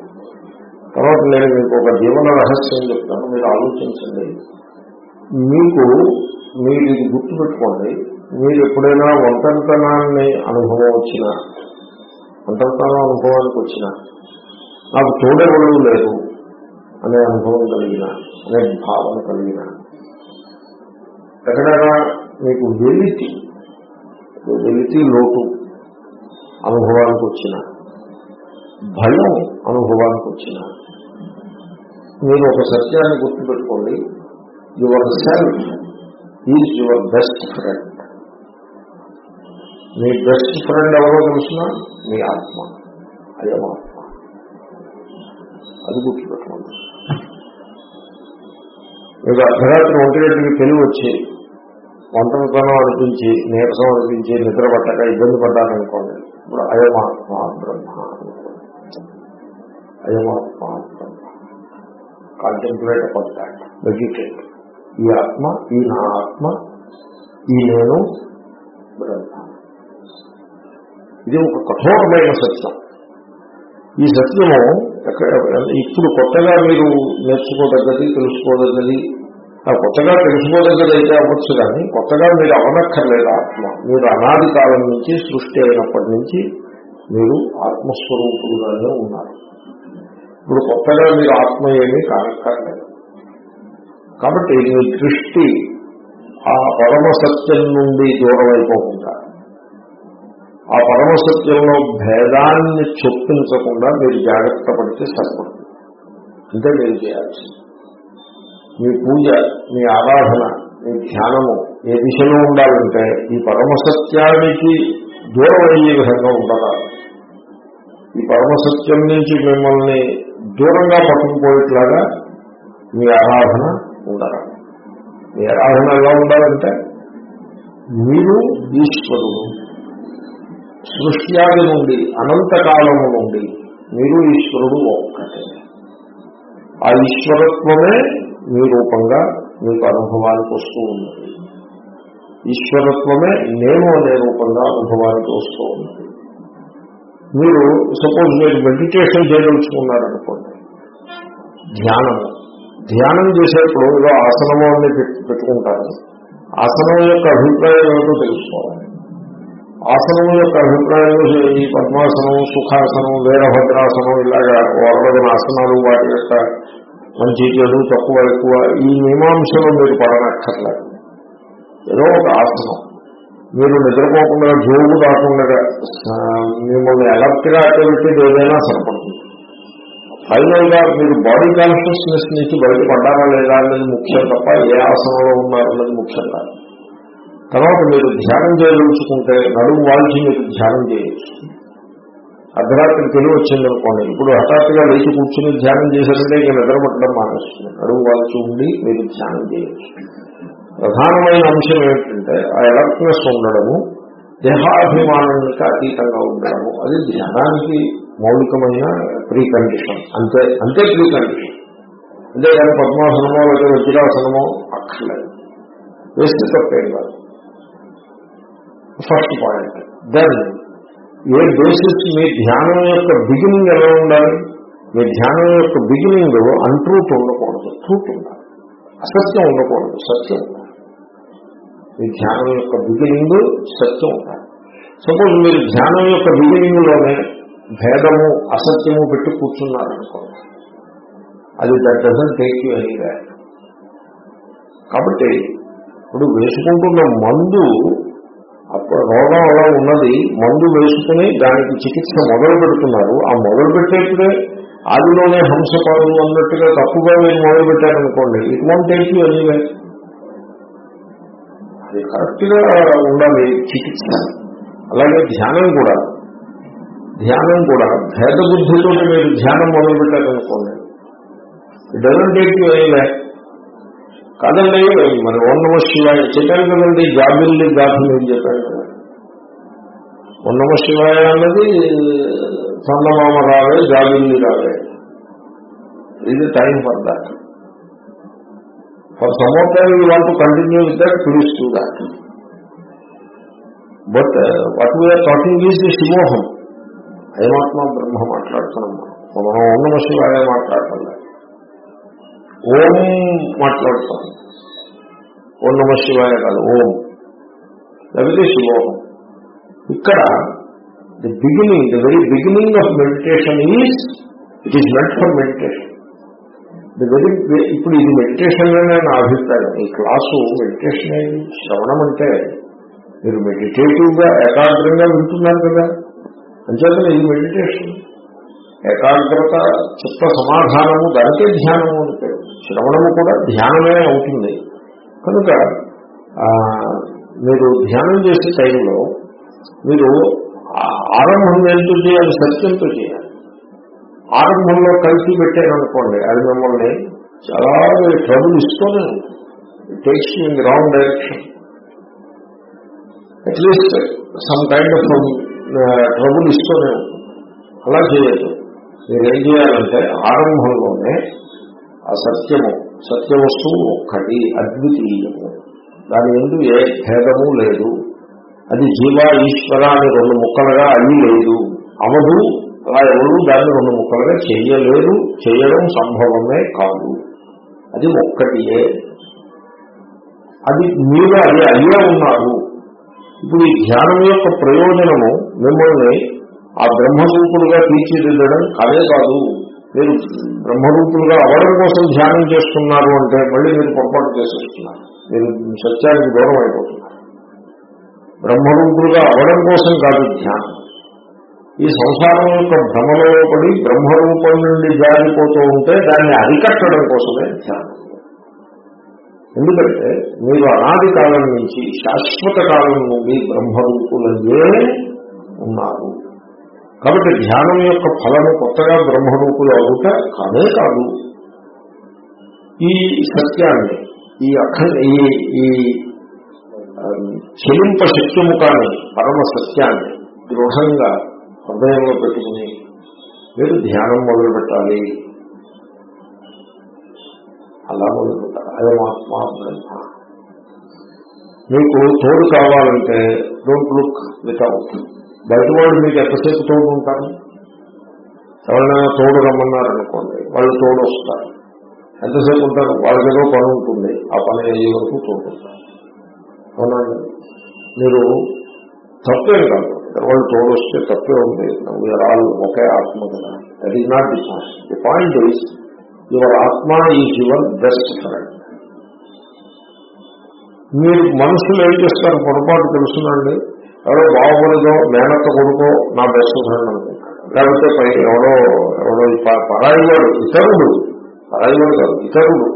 తర్వాత నేను మీకు ఒక జీవన రహస్యం చెప్తాను మీరు ఆలోచించండి. మీకు మీరు ఇది గుర్తుపెట్టుకోండి. మీరు ఎప్పుడైనా ఒంటరితనాన్ని అనుభవం వచ్చిన ఒంటరితనం అనుభవానికి వచ్చిన నాకు తోడెవడూ లేదు అనే అనుభవం కలిగిన అనే భావన కలిగిన ఎక్కడైనా మీకు వెలితి వెలితి లోటు అనుభవానికి వచ్చిన భయం అనుభవానికి వచ్చిన మీరు ఒక సత్యాన్ని గుర్తుపెట్టుకోండి. Yourself is your best friend. Me best friend ఎవరో తెలిసిన? మీ ఆత్మ. అయం ఆత్మ. అది గుర్తుపెట్టుకోండి. మీకు అర్ధరాత్రి ఒంటిగంటికి తెలివి వచ్చి ఒంటరితనం అనిపించి నీరసం అనిపించి నిద్ర పట్టక ఇబ్బంది పడ్డారనుకోండి ఇప్పుడు అయమాత్మ బ్రహ్మ అయమాత్మ బ్రహ్మ. కాంటెంప్లేట్ అబౌట్ మెడిటేట్ ఈ ఆత్మ ఈ నా ఆత్మ ఈ నేను బ్రహ్మ. ఇది ఒక కఠోరమైన సత్యం. ఈ సత్యము ఎక్కడ- ఇప్పుడు కొత్తగా మీరు నేర్చుకోదగ్గది తెలుసుకోదగ్గది కొత్తగా తెలుసుకోదగ్గది అయితే అవ్వచ్చు కానీ కొత్తగా మీరు అవనక్కర్లేదు ఆత్మ. మీరు అనాది కాలం నుంచి సృష్టి అయినప్పటి నుంచి మీరు ఆత్మస్వరూపులుగానే ఉన్నారు. ఇప్పుడు కొత్తగా మీరు ఆత్మ ఏమీ కానక్కర్లేదు. కాబట్టి మీ దృష్టి ఆ పరమ సత్యం నుండి దూరం అయిపోకుండా ఆ పరమసత్యంలో భేదాన్ని చొప్పించకుండా మీరు జాగ్రత్త పడితే సరిపడుతుంది. అంటే మీరు చేయాల్సింది. మీ పూజ మీ ఆరాధన మీ ధ్యానము ఏ దిశలో ఉండాలంటే ఈ పరమసత్యానికి దూరం అయ్యే విధంగా ఉండరాదు ఈ పరమసత్యం నుంచి మిమ్మల్ని దూరంగా పట్టుకుపోయేట్లాగా మీ ఆరాధన ఉండరాదు మీ ఆరాధన ఎలా ఉండాలంటే మీరు ఈశ్వరుడు. సృష్ట్యాది నుండి అనంతకాలము నుండి మీరు ఈశ్వరుడు ఒక్కటే. ఆ ఈశ్వరత్వమే మీ రూపంగా మీకు అనుభవానికి వస్తూ ఉన్నది. ఈశ్వరత్వమే నేను అనే రూపంగా అనుభవానికి వస్తూ ఉన్నది. మీరు సపోజ్ మీరు మెడిటేషన్ చేయదలుచుకున్నారనుకోండి. ధ్యానము ధ్యానం చేసేప్పుడు ఏదో ఆసనము అని పెట్టు- పెట్టుకుంటారు. ఆసనం యొక్క అభిప్రాయం ఏమిటో తెలుసుకోవాలి. ఆసనం యొక్క అభిప్రాయం ఈ పద్మాసనం సుఖాసనం వీరభద్రాసనం ఇలాగా ఓరవదిన ఆసనాలు వాటి యొక్క మంచి చెడు తక్కువ ఎక్కువ ఈ మీమాంసలో మీరు పడనక్కర్లేదు. ఏదో ఒక ఆసనం. మీరు నిద్రపోకుండా జోగు రాకుండా మిమ్మల్ని అలర్ట్గా అట్టబెట్టేది ఏదైనా సరిపడుతుంది. ఫైనల్గా మీరు బాడీ కాన్షియస్నెస్ నుంచి బయటపడ్డారా లేదా అన్నది ముఖ్యం తప్ప ఏ ఆసనంలో ఉన్నారన్నది ముఖ్యం కాదు. తర్వాత మీరు ధ్యానం చేయదలుచుకుంటే నడుము వాల్చి మీరు ధ్యానం చేయొచ్చు. అర్ధరాత్రి తెలివి వచ్చిందనుకోండి ఇప్పుడు హఠాత్తుగా లేచి కూర్చుని ధ్యానం చేశారంటే ఇక నిద్రపట్టడం మానేస్తుంది. నడుము వాల్చి ఉండి మీరు ధ్యానం చేయొచ్చు. ప్రధానమైన అంశం ఏంటంటే ఆ ఎలర్ట్నెస్ ఉండడము దేహాభిమానానికి అతీతంగా ఉండడము అది ధ్యానానికి మౌలికమైన ప్రీ కండిషన్ అంతే అంతే ప్రీ కండిషన్ అంతేగాని పద్మాసనమో లేదా వజ్రాసనమో అక్కర్లేదు. వేస్తే తప్పేం కాదు. First point. Then a basis మీ ధ్యానం యొక్క బిగినింగ్ ఎలా ఉండాలి? మీ ధ్యానం యొక్క బిగినింగ్ అంట్రూత్ ఉండకూడదు. ట్రూత్ ఉండాలి. అసత్యం ఉండకూడదు. సత్యం ఉండాలి. మీ ధ్యానం యొక్క బిగినింగ్ సత్యం ఉండాలి. సపోజ్ మీరు ధ్యానం యొక్క బిగినింగ్లోనే భేదము అసత్యము పెట్టి కూర్చున్నారనుకోండి. అది that doesn't take you anyway కాబట్టి ఇప్పుడు వేసుకుంటున్న మందు అప్పుడు రోగం అలా ఉన్నది మందు వేసుకుని దానికి చికిత్స మొదలు పెడుతున్నారు. ఆ మొదలు పెట్టేప్పుడే ఆదిలోనే హంసపాలు అన్నట్టుగా తప్పుగా మీరు మొదలు పెట్టారనుకోండి it won't take you anyway అది కరెక్ట్గా ఉండాలి చికిత్స. అలాగే ధ్యానం కూడా. ధ్యానం కూడా. భేద బుద్ధితో మీరు ధ్యానం మొదలు పెట్టారనుకోండి it doesn't take you anyway కాదండి మరి ఓన్నమ శివాయ చెప్పాను కదండి జాబిల్లి గాథలు ఏం చెప్పాను కదా. ఓన్నమ శివాయ అన్నది చందమామ రావే జాబిల్లి రావే. ఇది time for that. For some of time you want to continue with that please to that. But uh, what we're talking is the శివోహం అయమాత్మ బ్రహ్మ మాట్లాడుతున్నాం. మనం మనం ఓం శివాయ మాట్లాడటం లేదు. ఓం మాట్లాడతాం. ఓం నమ శివాయ కాదు ఓం. లేకపోతే శివోహం ఇక్కడ the beginning the very beginning of meditation is it is meant for meditation the very ఇప్పుడు ఇది మెడిటేషన్ అనే నా అభిప్రాయం. ఈ క్లాసు మెడిటేషన్ అయింది శ్రవణం అంటే మీరు మెడిటేటివ్గా ఏకాగ్రంగా వింటున్నారు కదా. అంచేతనే ఇది మెడిటేషన్ ఏకాగ్రత చిత్త సమాధానము దానికే ధ్యానము అని. శ్రవణము కూడా ధ్యానమే అవుతుంది. కనుక మీరు ధ్యానం చేసే టైంలో మీరు ఆరంభం ఏంటో చేయాలి సత్యంతో చేయాలి. ఆరంభంలో కలిసి పెట్టారనుకోండి అది మిమ్మల్ని చాలా ట్రబుల్ ఇస్తూనే takes in wrong direction at least some kind of trouble ఇస్తూనే అలా చేయాలి మీరు ఏం చేయాలంటే ఆరంభంలోనే ఆ సత్యము సత్య వస్తువు ఒక్కటి అద్వితీయము. దాని ఎందు ఏ భేదము లేదు. అది జీవ ఈశ్వర అని రెండు ముక్కలుగా అవి లేదు. అవదు అలా ఎవరు దాన్ని రెండు ముక్కలుగా చేయలేరు చేయడం సంభవమే కాదు. అది ఒక్కటియే. అది మీరు అది అయ్యే ఉన్నారు. ఇప్పుడు ఈ ధ్యానం యొక్క ప్రయోజనము మిమ్మల్ని ఆ బ్రహ్మరూపుడుగా తీర్చిదిద్దడం కాదే కాదు. మీరు బ్రహ్మరూపులుగా అవడం కోసం ధ్యానం చేస్తున్నారు అంటే మళ్ళీ మీరు పొరపాటు చేసేస్తున్నారు. మీరు సత్యానికి దూరం అయిపోతున్నారు. బ్రహ్మరూపులుగా అవడం కోసం కాదు ధ్యానం. ఈ సంసారం యొక్క భ్రమలో పడి బ్రహ్మరూపం నుండి జారిపోతూ ఉంటే దాన్ని అరికట్టడం కోసమే ధ్యానం. ఎందుకంటే మీరు అనాది కాలం నుంచి శాశ్వత కాలం నుండి బ్రహ్మరూపులయ్యే ఉన్నారు. కాబట్టి ధ్యానం యొక్క ఫలము కొత్తగా బ్రహ్మరూపులు అవుట కానే కాదు. ఈ సత్యాన్ని ఈ అఖండ ఈ ఈ చెలింప శక్యము కాని పరమ సత్యాన్ని దృఢంగా హృదయంలో పెట్టుకుని మీరు ధ్యానం మొదలు పెట్టాలి. అలా మొదలు పెట్టాలి. అయమాత్మా బ్రహ్మ. మీకు తోడు కావాలంటే డోంట్ లుక్ వితౌట్ బయట వాళ్ళు మీకు ఎంతసేపు తోడు ఉంటారు ఎవరైనా తోడు రమ్మన్నారనుకోండి వాళ్ళు తోడు వస్తారు ఎంతసేపు ఉంటారు? వాళ్ళకి ఏదో పని ఉంటుంది ఆ పని అయ్యే వరకు తోడు ఉంటారు అవునండి మీరు తప్పేం కాదు. వాళ్ళు తోడు వస్తే తప్పే ఉంది. వీఆర్ ఆల్ ఒకే ఆత్మ కదా. That is not the point the point is your ఆత్మ ఈజ్ యువర్ బెస్ట్ ఫ్రెండ్ మీరు మనుషులు ఏం చేస్తారు? పొరపాటు తెలుసునండి ఎవరో బాగుపడదో మేనత్త కొడుకో నా బెస్ట్ ఫ్రెండ్ అనుకుంటాడు లేకపోతే పై ఎవడో ఎవడో పరాయి వాడు ఇతరుడు. పరాయి వాడు కాదు ఇతరుడు.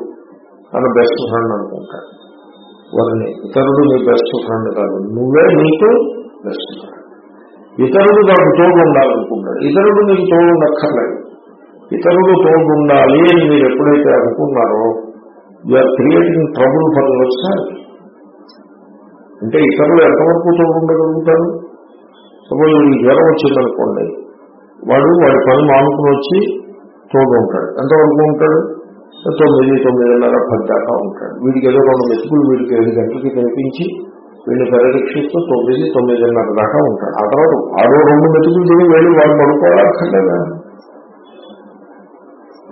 తన బెస్ట్ ఫ్రెండ్ అనుకుంటాడు వారిని ఇతరుడు నీ బెస్ట్ ఫ్రెండ్ కాదు. నువ్వే నీకు బెస్ట్ ఫ్రెండ్ ఇతరుడు నాకు తోడు ఉండాలనుకుంటాడు ఇతరుడు నీకు తోడు ఉండక్కర్లేదు ఇతరుడు తోడు ఉండాలి అని మీరు ఎప్పుడైతే అనుకున్నారో you're creating trouble for yourself అంటే ఇతరులు ఎంతవరకు చూడగలుగుతారు? సపోజ్ ఈ జ్వరం వచ్చిందనుకోండి వాడు వాడి పని మానుకుని వచ్చి తోడు ఉంటాడు. ఎంతవరకు ఉంటాడు? తొమ్మిది తొమ్మిదిన్నర పది దాకా ఉంటాడు. వీడికి ఏదో రెండు మెతుకులు వీడికి ఏడు గంటలకి కనిపించి వీడిని పరిరక్షిస్తూ తొమ్మిది తొమ్మిదిన్నర దాకా ఉంటాడు. ఆ తర్వాత ఆరో రెండు మెతుకులు తిని వెళ్ళి వాడు పడుకోవాలక్కర్లేదా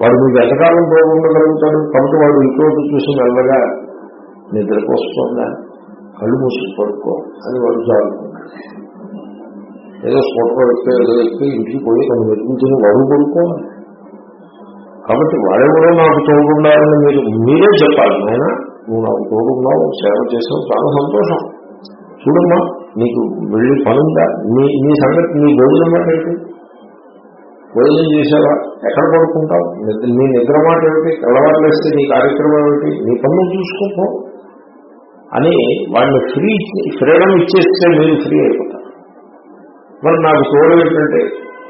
వాడు మీకు ఎంతకాలం తోడు ఉండగలుగుతాడు? కాబట్టి వాడు ఇంట్లో చూసి మెల్లగా నిద్రకు కళ్ళు మూసి పడుకో అని వాళ్ళు జారుకున్నాడు. ఏదో స్ఫోటో ఎక్కితే ఏదో ఎక్కి ఇంటికి పోయి తను వెతుకుని వాడు పడుకోవాలి. కాబట్టి వాడెవరో నాకు తోడుండాలని మీరు మీరే చెప్పాలి నాయన. నువ్వు నాకు తోడున్నావు సేవ చేసావు చాలా సంతోషం. చూడమ్మా నీకు వెళ్ళి పనుందా? నీ నీ సంగతి నీ భోజనం మాట ఏంటి? భోజనం చేసావా ఎక్కడ పడుకుంటావు? నీ నిద్ర మాట ఏమిటి? తెల్లవారులు వేస్తే నీ కార్యక్రమం ఏమిటి? నీ పనులు చూసుకోపో అని వాళ్ళని ఫ్రీ ఫ్రీడమ్ ఇచ్చేస్తే మీరు ఫ్రీ అయిపోతారు. మరి నాకు చూడడం ఏంటంటే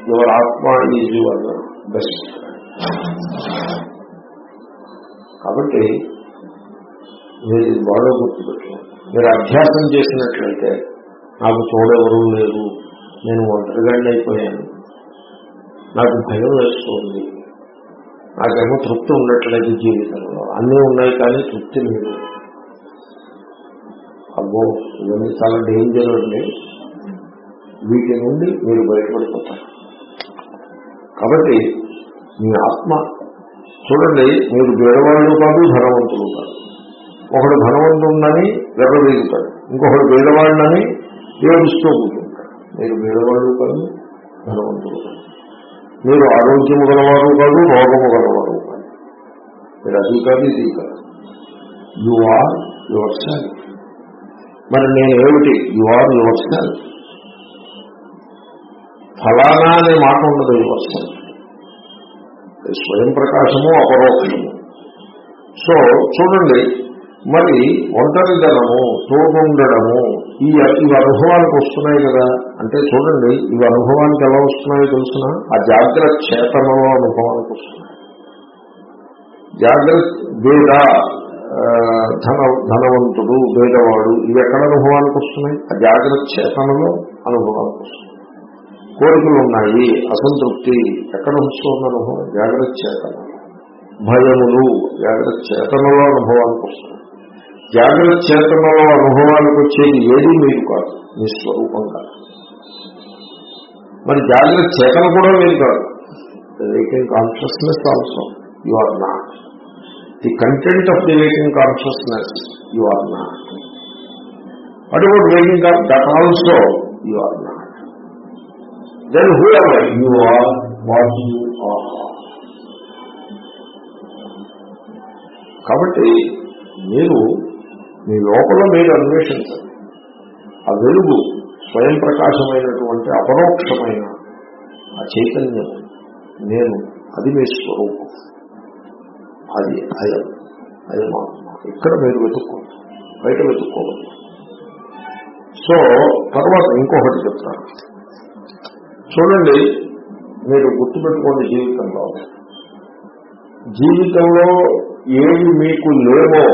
యువర్ ఆత్మ ఈజ్ యువర్ బెస్ట్ కాబట్టి మీరు బాగా గుర్తుపెట్టుకోండి. మీరు అభ్యాసం చేసినట్లయితే నాకు తోడెవరూ లేరు నేను ఒంటరిగాడి అయిపోయాను. నాకు భయం వేస్తుంది. నాకేమో తృప్తి ఉండట్లేదు జీవితంలో. అన్నీ ఉన్నాయి కానీ తృప్తి లేదు. అబ్బో ఇవన్నీ చాలా డేంజర్ అండి వీటి నుండి మీరు బయటపడిపోతారు. కాబట్టి మీ ఆత్మ చూడండి మీరు పేదవాళ్ళు కాదు ధనవంతులు కాదు. ఒకడు ధనవంతుడని వెర్రవేగుతాడు. ఇంకొకడు పేదవాళ్ళని ఏడుస్తూ కూర్చుంటాడు. మీరు పేదవాళ్ళు కాదు ధనవంతులు కాదు. మీరు ఆరోగ్యము గలవారు కాదు రోగము గలవారు కాదు. మీరు అది కాదు ఇది కాదు యు ఆర్ యువర్ సెల్ఫ్ మరి నేను ఏమిటి? యు ఆర్ యువర్ సెల్ఫ్ ఫలానా అనే మాట ఉండదు యువర్ సెల్ఫ్ స్వయం ప్రకాశము అపరోక్షము. సో చూడండి మరి ఒంటరిదనము తోడుండడము ఈ ఇవి అనుభవానికి వస్తున్నాయి కదా. అంటే చూడండి ఇవి అనుభవానికి ఎలా వస్తున్నాయో తెలుసిన? ఆ జాగ్రత్త చేతనలో అనుభవానికి వస్తున్నాయి. జాగ్రత్త వేద ధన ధనవంతుడు వేదవాడు ఇవి ఎక్కడ అనుభవానికి వస్తున్నాయి? ఆ జాగ్రత్త చేతనలో అనుభవానికి వస్తున్నాయి. కోరికలు ఉన్నాయి అసంతృప్తి ఎక్కడ వస్తుంది అనుభవం? జాగ్రత్త చేతన. భయములు జాగ్రత్త చేతనలో అనుభవానికి వస్తుంది జాగ్రత్త చేతనలో అనుభవానికి వచ్చేది ఏది మీరు కాదు మీ స్వరూపంగా మరి జాగ్రత్త చేతన కూడా మీరు కాదు. Waking consciousness also you are not the content of the waking consciousness you are not what about waking up that also you are not then whoever you are what you are కాబట్టి మీరు మీ లోపల మీరు అన్వేషించండి. ఆ వెలుగు స్వయం ప్రకాశమైనటువంటి అపరోక్షమైన ఆ చైతన్యం నేను అది మీ స్వరూపం. అది అయం అయం ఆత్మ ఇక్కడ మీరు వెతుక్కోండి. బయట వెతుక్కోవాలి. సో తర్వాత ఇంకొకటి చెప్తాను. చూడండి మీరు గుర్తుపెట్టుకోండి జీవితంలో. జీవితంలో ఏవి మీకు లేవో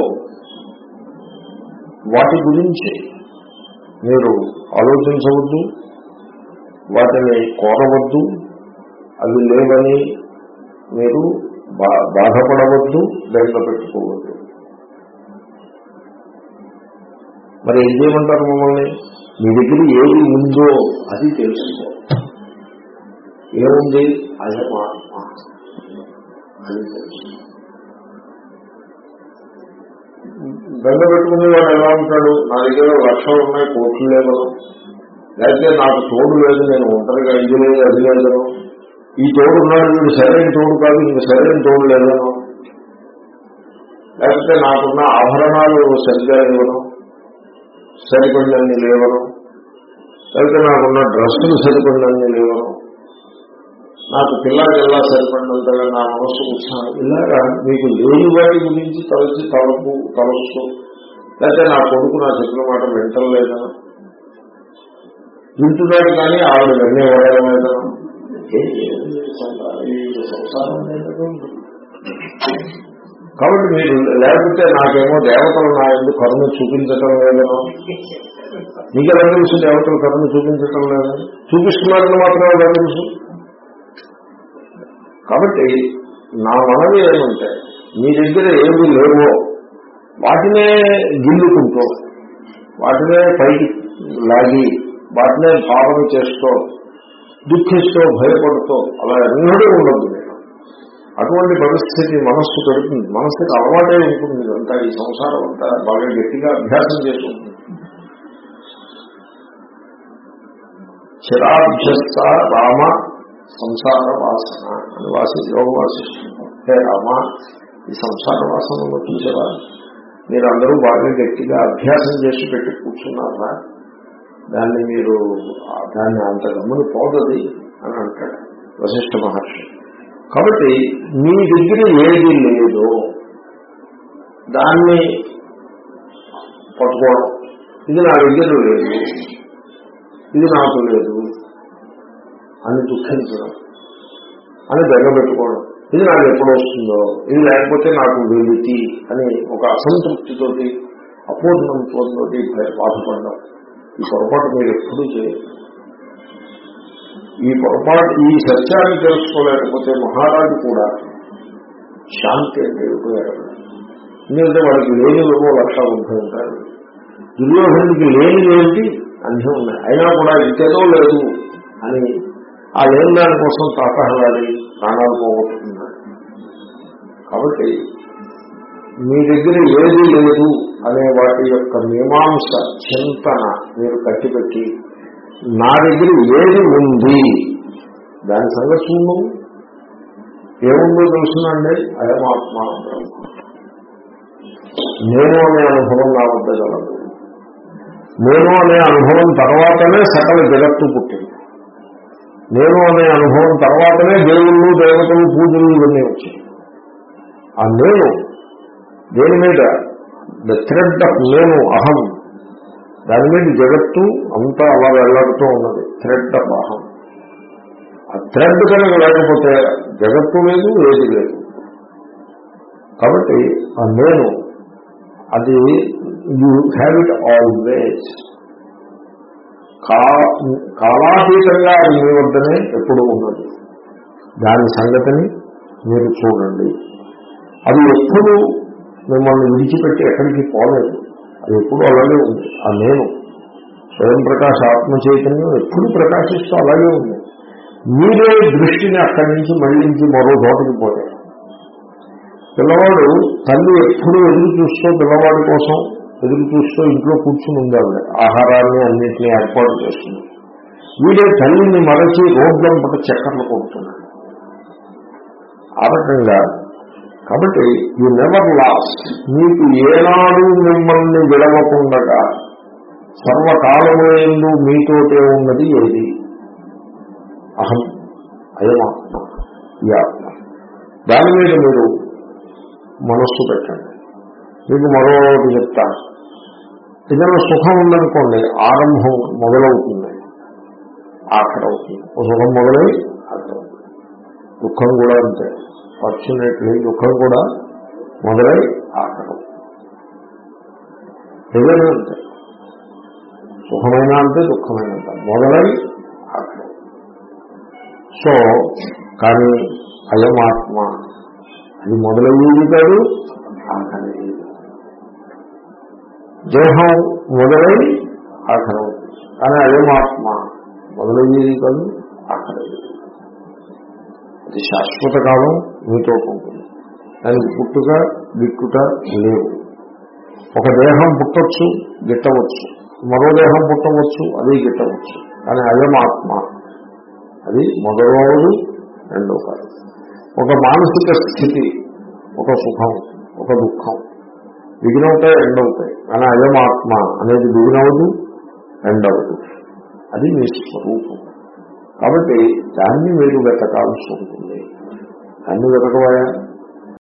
వాటి గురించి మీరు ఆలోచించవద్దు వాటిని కోరవద్దు అవి లేవని మీరు బాధపడవద్దు బెంగ పెట్టుకోవద్దు. మరి ఏం చేయమంటారు మమ్మల్ని? మీ దగ్గర ఏది ఉందో అది తెలుసుకో. ఏముంది? అయం ఆత్మ. అది తెలుసు దండ పెట్టుకునే వాడు ఎలా ఉంటాడు? నా దగ్గర లక్షలు ఉన్నాయి కోట్లు లేవను. లేకపోతే నాకు తోడు లేదు నేను ఒంటరిగా ఇది లేదు అది లేదను. ఈ తోడు ఉన్నాడు వీడు సరైన తోడు కాదు ఇంక సరైన తోడు లేదను లేకపోతే నాకున్న ఆభరణాలు సరిగ్గా లేవను సరిపడినన్ని లేవను లేకపోతే నాకున్న డ్రెస్సులు సరిపడినన్ని లేవను. నాకు పిల్లలకెల్లా సరిపడినంతగా నా మనస్సు ఉత్సాహం ఇలాగా మీకు లేని వాటి గురించి తలచి తలపు తలస్సు లేకపోతే నా కొడుకు నా చెప్పిన మాట వింటలేదా? వింటున్నాడు కానీ ఆవిడ వెళ్ళే లేదా కాబట్టి మీరు లేకపోతే నాకేమో దేవతలు నా ఎందుకు కరుణ చూపించటం లేదనో మీకు ఎలా తెలుసు దేవతలు కరుణ చూపించటం లేదని చూపిస్తున్నారని మాత్రం ఎలా తెలుసు? కాబట్టి నా మనవి ఏమంటే మీ దగ్గర ఏమి లేవో వాటినే గిల్లుకుంటూ వాటినే పైకి లాగి వాటినే భావన చేసుకో దుఃఖిస్తూ భయపడుతూ అలా ఎన్నడూ ఉండదు. అటువంటి పరిస్థితి మనస్సు పెడుతుంది మనస్సుకి అలవాటే ఉంటుంది. అంతా ఈ సంసారం అంతా బాగా గట్టిగా అభ్యాసం చేస్తుంది చిరాభ్యస్త రామ సంసార వాసన అని వాసి యోగ వాసిస్తుంది హే రామ ఈ సంసార వాసనలో చూసారా మీరందరూ బాగా గట్టిగా అభ్యాసం చేసి పెట్టి కూర్చున్నారా? దాన్ని మీరు దాన్ని అంత గమ్మని పోదది అని అంటాడు వశిష్ఠ మహర్షి. కాబట్టి మీ దగ్గర ఏది లేదో దాన్ని పట్టుకోవడం. ఇది నా దగ్గర లేదు. ఇది నాకు లేదు అని దుఃఖించడం. అని బెగబెట్టుకోవడం ఇది నాకు ఎప్పుడు వస్తుందో ఇది లేకపోతే నాకు వెలితి అని ఒక అసంతృప్తితోటి అపూర్ణంతో బాధపడడం ఈ పొరపాటు మీరు ఎప్పుడూ చేయరు. ఈ పొరపాటు ఈ సత్యాన్ని తెలుసుకోలేకపోతే మహారాజు కూడా శాంతి అంటే ఏమిటో ఎందుకంటే వాడికి లేని ఏవో లక్షలు ఉంటూ ఉంటారు దుర్యోధనుడికి లేని ఏంటి? అన్నీ ఉన్నాయి. అయినా కూడా ఇంకేదో లేదు అని ఆ లేని దానికోసం తాతహలాడి ప్రాణాలు పోగొట్టుకున్నాడు. కాబట్టి మీ దగ్గర ఏది లేదు అనే వాటి యొక్క మీమాంస చింతన మీరు కట్టిపెట్టి నా దగ్గర ఏది ఉంది? దాని సంగతి చూడము ఏముందో తెలుసునండి. అయమాత్మ బ్రహ్మ. నేను అనే అనుభవం నా వద్ద నేను అనే అనుభవం తర్వాతనే సకల జగత్తు పుట్టింది. నేను అనే అనుభవం తర్వాతనే దేవుళ్ళు దేవతలు పూజలు ఇవన్నీ వచ్చాయి. ఆ నేను దేని మీద? ద థ్రెడ్ ఆఫ్ నేను అహం. దాని మీద జగత్తు అంతా అలా వెళ్ళాడుతూ ఉన్నది. థ్రెడ్ ఆఫ్ అహం. ఆ థ్రెడ్ కనుక లేకపోతే జగత్తు లేదు ఏది లేదు. కాబట్టి ఆ నేను అది యూ హ్యావ్ ఇట్ ఆల్వేజ్ కా- కాలాతీతంగా అది మీ వద్దనే ఎప్పుడు ఉన్నది. దాని సంగతిని మీరు చూడండి. అది ఎప్పుడు మిమ్మల్ని విడిచిపెట్టి ఎక్కడికి పోలేదు. అది ఎప్పుడు అలాగే ఉంది. ఆ నేను స్వయం ప్రకాశ ఆత్మ చైతన్యం ఎప్పుడు ప్రకాశిస్తూ అలాగే ఉంది. మీరే దృష్టిని అక్కడి నుంచి మళ్ళించి మరో చోటకి పోయారు. పిల్లవాడు తల్లి ఎప్పుడు ఎదురు చూస్తూ పిల్లవాడి కోసం ఎదురు చూస్తూ ఇంట్లో కూర్చుని ఉంది ఆవిడ ఆహారాన్ని అన్నింటినీ ఏర్పాటు చేస్తుంది. వీడే తల్లిని మరచి రోడ్లంపట చక్కర్లు కొడుతున్నాడు. ఆ రకంగా కాబట్టి యూ నెవర్ లాస్ట్ మీకు ఏనాడు మిమ్మల్ని విడవకుండగా సర్వకాలములందు మీతోటే ఉన్నది ఏది? అహం. అయమాత్మ. ఈ ఆత్మ. దాని మీద మీరు మనస్సు పెట్టండి. మీకు మరోటి చెప్తా. ఏదైనా సుఖం ఉందనుకోండి ఆరంభం మొదలవుతుంది. ఆఖరవుతుంది. సుఖం మొదలై ఆఖరవుతుంది. దుఃఖం కూడా అంతే. ఫార్చునేట్లీ దుఃఖం కూడా మొదలై ఆఖరం ఏదైనా అంతే సుఖమైన అంతే దుఃఖమైన అంతే మొదలై ఆఖరం సో కానీ అయమాత్మ అది మొదలయ్యేది కాదు ఆఖరయ్యేది దేహం మొదలై ఆఖరం కానీ అయమాత్మ మొదలయ్యేది కాదు ఆఖరయ్యేది అది శాశ్వత కాలం మీతో ఉంటుంది దానికి పుట్టుక గిట్టుట లేవు. ఒక దేహం పుట్టవచ్చు గిట్టవచ్చు. మరో దేహం పుట్టవచ్చు అది గిట్టవచ్చు. కానీ అయం ఆత్మ అది మొదలవదు రెండో కాదు. ఒక మానసిక స్థితి ఒక సుఖం ఒక దుఃఖం. బిగినవుతాయి ఎండవుతాయి కానీ అయం ఆత్మ అనేది బిగినవదు ఎండవదు అది మీ స్వరూపం. కాబట్టి దాన్ని మీరు వెతకాల్సి ఉంటుంది. అన్ని వెతకవాయా